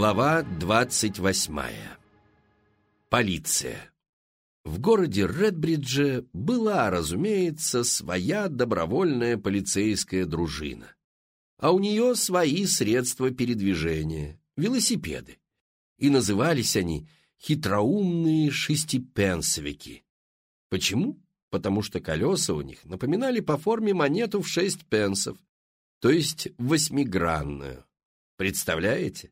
Глава 28. Полиция. В городе Редбридже была, разумеется, своя добровольная полицейская дружина. А у нее свои средства передвижения – велосипеды. И назывались они «хитроумные шестипенсовики». Почему? Потому что колеса у них напоминали по форме монету в шесть пенсов, то есть восьмигранную. Представляете?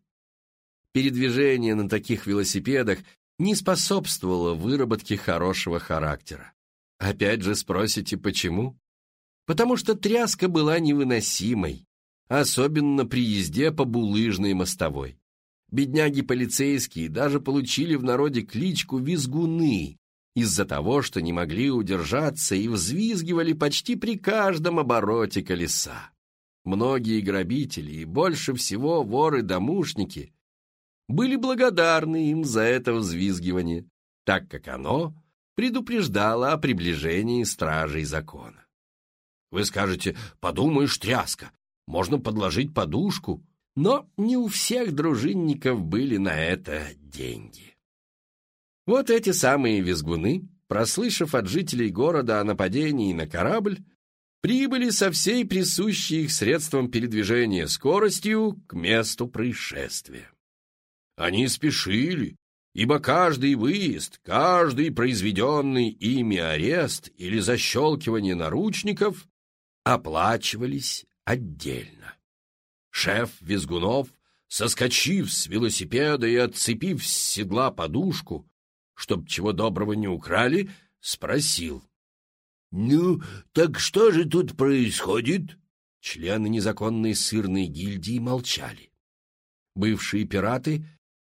Передвижение на таких велосипедах не способствовало выработке хорошего характера. Опять же спросите, почему? Потому что тряска была невыносимой, особенно при езде по булыжной мостовой. Бедняги-полицейские даже получили в народе кличку «визгуны» из-за того, что не могли удержаться и взвизгивали почти при каждом обороте колеса. Многие грабители и больше всего воры-домушники были благодарны им за это взвизгивание, так как оно предупреждало о приближении стражей закона. Вы скажете, подумаешь, тряска, можно подложить подушку, но не у всех дружинников были на это деньги. Вот эти самые визгуны, прослышав от жителей города о нападении на корабль, прибыли со всей присущей их средством передвижения скоростью к месту происшествия. Они спешили, ибо каждый выезд, каждый произведенный ими арест или защелкивание наручников оплачивались отдельно. Шеф Визгунов, соскочив с велосипеда и отцепив с седла подушку, чтоб чего доброго не украли, спросил. — Ну, так что же тут происходит? Члены незаконной сырной гильдии молчали. Бывшие пираты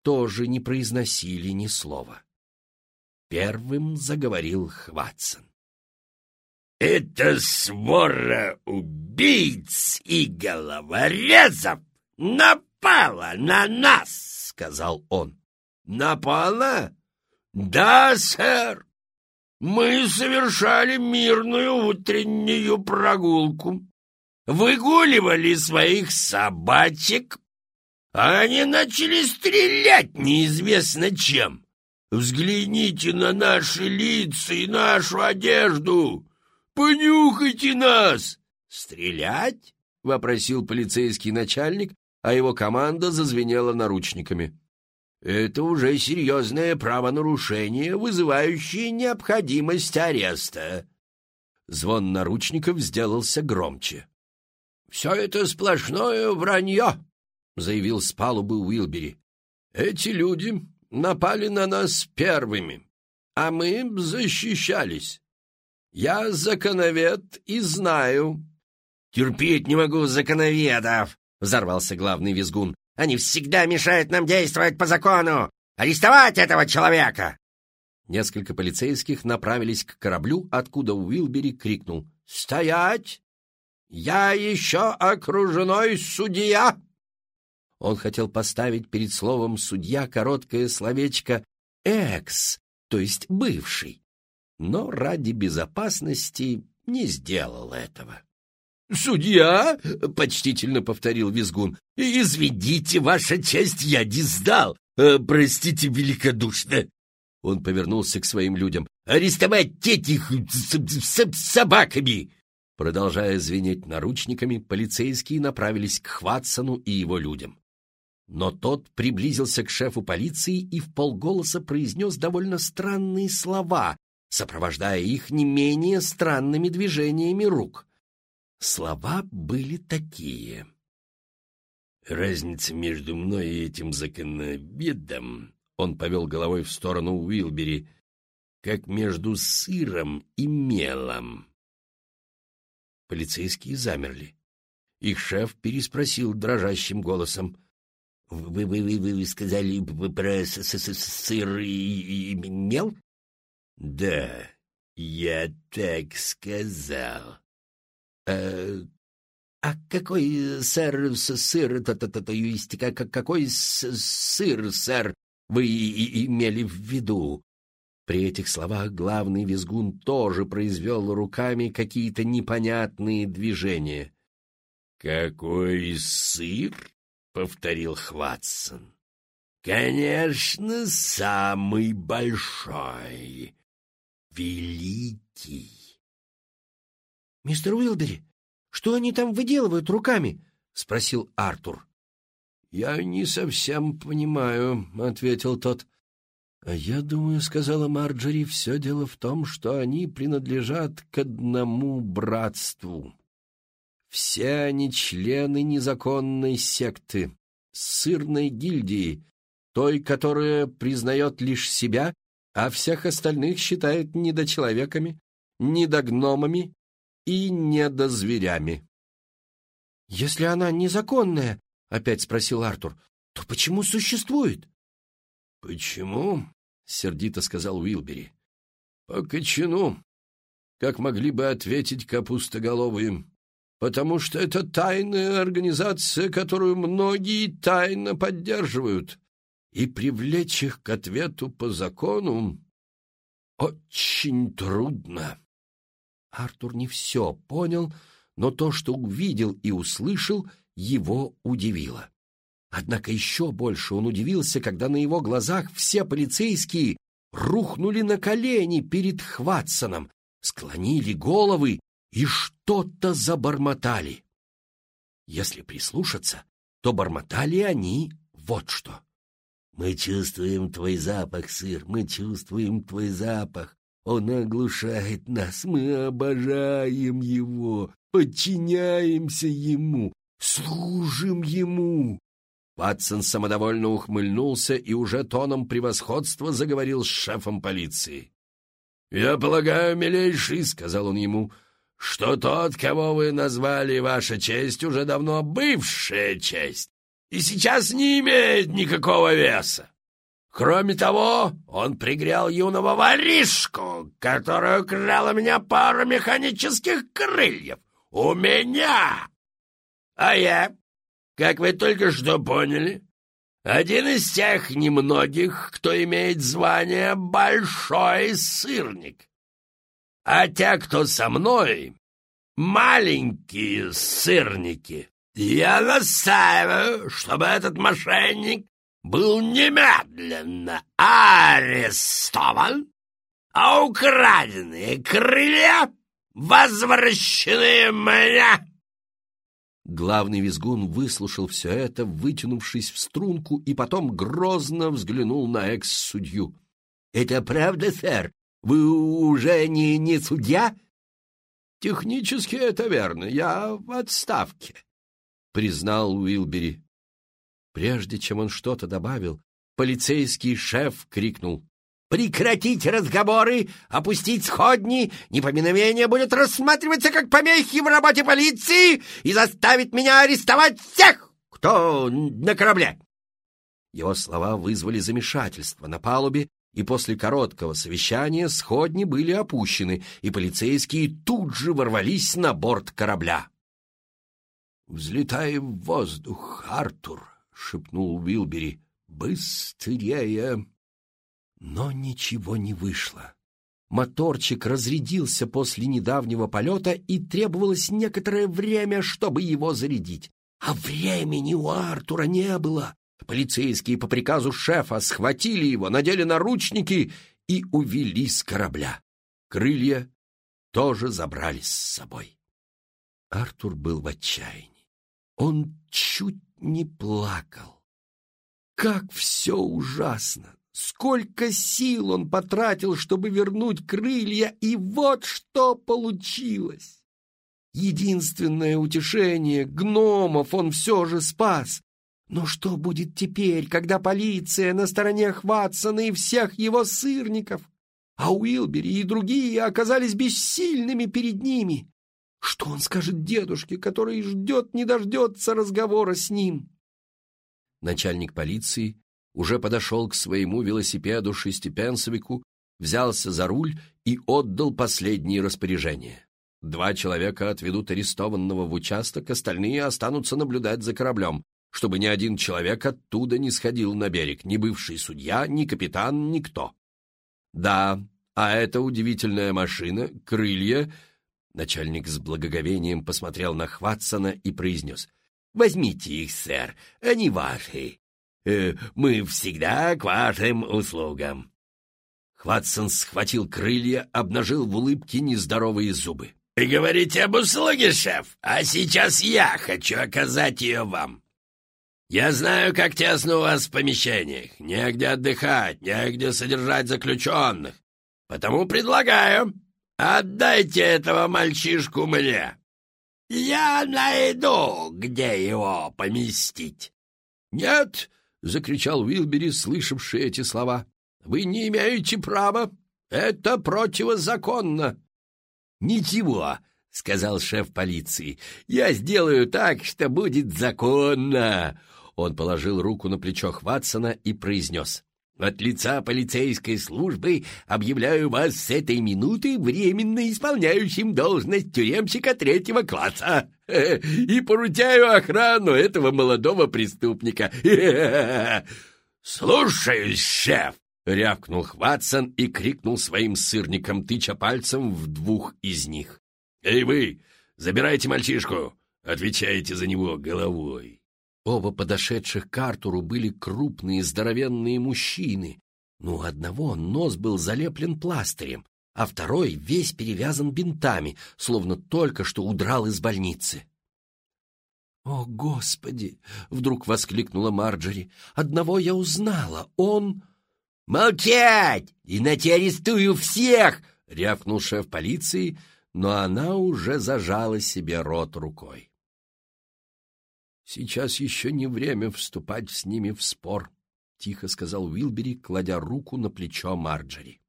тоже не произносили ни слова. Первым заговорил Хватсон. «Это свора убийц и головорезов напала на нас!» — сказал он. «Напала? Да, сэр. Мы совершали мирную утреннюю прогулку, выгуливали своих собачек а они начали стрелять неизвестно чем. Взгляните на наши лица и нашу одежду. Понюхайте нас. Стрелять? — вопросил полицейский начальник, а его команда зазвенела наручниками. Это уже серьезное правонарушение, вызывающее необходимость ареста. Звон наручников сделался громче. — Все это сплошное вранье, — заявил с палубы Уилбери. «Эти люди напали на нас первыми, а мы защищались. Я законовед и знаю». «Терпеть не могу законоведов!» — взорвался главный визгун. «Они всегда мешают нам действовать по закону! Арестовать этого человека!» Несколько полицейских направились к кораблю, откуда Уилбери крикнул. «Стоять! Я еще окружной судья!» Он хотел поставить перед словом «судья» короткое словечко «экс», то есть «бывший», но ради безопасности не сделал этого. «Судья!» — почтительно повторил Визгун. «Изведите, ваша честь, я не сдал! Э, простите великодушно!» Он повернулся к своим людям. «Арестовать этих с собаками!» Продолжая звенеть наручниками, полицейские направились к Хватсону и его людям. Но тот приблизился к шефу полиции и в полголоса произнес довольно странные слова, сопровождая их не менее странными движениями рук. Слова были такие. «Разница между мной и этим законоведом...» Он повел головой в сторону Уилбери, как между сыром и мелом. Полицейские замерли. Их шеф переспросил дрожащим голосом. Вы, вы, вы, вы сказали про сыр и мел? Да, я так сказал. А, а какой, сэр, сыр, то, то, то, то есть, как, какой сыр, сэр, вы имели в виду? При этих словах главный визгун тоже произвел руками какие-то непонятные движения. «Какой сыр?» — повторил Хватсон. Конечно, самый большой, великий. — Мистер Уилбери, что они там выделывают руками? — спросил Артур. — Я не совсем понимаю, — ответил тот. — Я думаю, — сказала Марджори, — все дело в том, что они принадлежат к одному братству. Все они члены незаконной секты, сырной гильдии, той, которая признает лишь себя, а всех остальных считает недочеловеками, недогномами и недозверями. — Если она незаконная, — опять спросил Артур, — то почему существует? — Почему? — сердито сказал Уилбери. — По кочану, как могли бы ответить капустоголовые. Потому что это тайная организация, которую многие тайно поддерживают и привлечь их к ответу по закону очень трудно. Артур не все понял, но то, что увидел и услышал, его удивило. Однако еще больше он удивился, когда на его глазах все полицейские рухнули на колени перед Хватсоном, склонили головы и что-то забормотали. Если прислушаться, то бормотали они вот что. Мы чувствуем твой запах, сыр, мы чувствуем твой запах. Он оглушает нас, мы обожаем его, подчиняемся ему, служим ему. Ватсон самодовольно ухмыльнулся и уже тоном превосходства заговорил с шефом полиции. «Я полагаю, милейший, — сказал он ему, — что тот, кого вы назвали ваша честь, уже давно бывшая честь и сейчас не имеет никакого веса. Кроме того, он пригрел юного воришку, который украл у меня пару механических крыльев. У меня! А я, как вы только что поняли, один из тех немногих, кто имеет звание «большой сырник». А те, кто со мной, маленькие сырники. Я настаиваю, чтобы этот мошенник был немедленно арестован, а украденные крылья возвращены мне. Главный визгун выслушал все это, вытянувшись в струнку, и потом грозно взглянул на экс-судью. — Это правда, сэр? Вы уже не, не судья? — Технически это верно. Я в отставке признал Уилбери. Прежде чем он что-то добавил, полицейский шеф крикнул. «Прекратить разговоры, опустить сходни, непоминовение будет рассматриваться как помехи в работе полиции и заставить меня арестовать всех, кто на корабле!» Его слова вызвали замешательство на палубе, и после короткого совещания сходни были опущены, и полицейские тут же ворвались на борт корабля. «Взлетай в воздух, Артур!» — шепнул Уилбери. «Быстрее!» Но ничего не вышло. Моторчик разрядился после недавнего полета, и требовалось некоторое время, чтобы его зарядить. А времени у Артура не было. Полицейские по приказу шефа схватили его, надели наручники и увели с корабля. Крылья тоже забрали с собой. Артур был в отчаянии. Он чуть не плакал. Как все ужасно! Сколько сил он потратил, чтобы вернуть крылья, и вот что получилось! Единственное утешение — гномов он все же спас. Но что будет теперь, когда полиция на стороне Хватсона и всех его сырников? А Уилбери и другие оказались бессильными перед ними. Что он скажет дедушке, который ждет, не дождется разговора с ним? Начальник полиции уже подошел к своему велосипеду-шестипенсовику, взялся за руль и отдал последние распоряжения. Два человека отведут арестованного в участок, остальные останутся наблюдать за кораблем, чтобы ни один человек оттуда не сходил на берег, ни бывший судья, ни капитан, никто. Да, а эта удивительная машина, крылья — Начальник с благоговением посмотрел на Хватсона и произнес. «Возьмите их, сэр, они ваши. Э, мы всегда к вашим услугам». Хватсон схватил крылья, обнажил в улыбке нездоровые зубы. «Вы говорите об услуге, шеф, а сейчас я хочу оказать ее вам. Я знаю, как тесно у вас в помещениях, негде отдыхать, негде содержать заключенных, потому предлагаю, отдайте этого мальчишку мне. Я найду, где его поместить». «Нет!» — закричал Уилбери, слышавший эти слова. «Вы не имеете права! Это противозаконно!» «Ничего!» — сказал шеф полиции. «Я сделаю так, что будет законно!» Он положил руку на плечо Хватсона и произнес. «От лица полицейской службы объявляю вас с этой минуты временно исполняющим должность тюремщика третьего класса и поручаю охрану этого молодого преступника. Слушаюсь, шеф!» — рявкнул Хватсон и крикнул своим сырникам, тыча пальцем в двух из них. «Эй вы, забирайте мальчишку, отвечаете за него головой». Оба подошедших к Артуру были крупные здоровенные мужчины, но у одного нос был залеплен пластырем, а второй весь перевязан бинтами, словно только что удрал из больницы. «О, Господи!» — вдруг воскликнула Марджери. «Одного я узнала. Он...» «Молчать! Иначе арестую всех!» — рявкнул шеф полиции, но она уже зажала себе рот рукой. «Сейчас еще не время вступать с ними в спор», — тихо сказал Уилбери, кладя руку на плечо Марджери.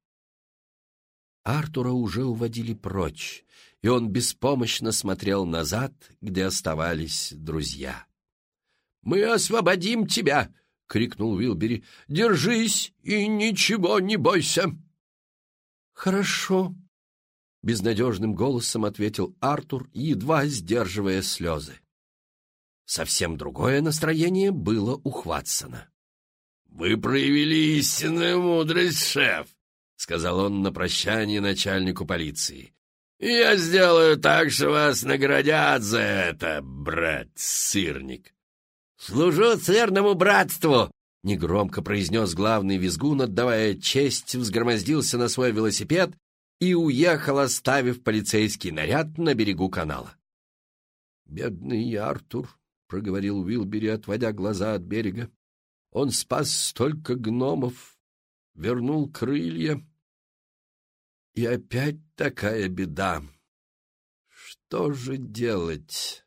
Артура уже уводили прочь, и он беспомощно смотрел назад, где оставались друзья. «Мы освободим тебя!» — крикнул Уилбери. «Держись и ничего не бойся!» «Хорошо», — безнадежным голосом ответил Артур, едва сдерживая слезы. Совсем другое настроение было у Хватсона. «Вы проявили истинную мудрость, шеф», — сказал он на прощание начальнику полиции. «Я сделаю так, что вас наградят за это, брат-сырник». «Служу сырному братству!» — негромко произнес главный визгун, отдавая честь, взгромоздился на свой велосипед и уехал, оставив полицейский наряд на берегу канала. «Бедный Артур!» — проговорил Уилбери, отводя глаза от берега. «Он спас столько гномов, вернул крылья. И опять такая беда. Что же делать?»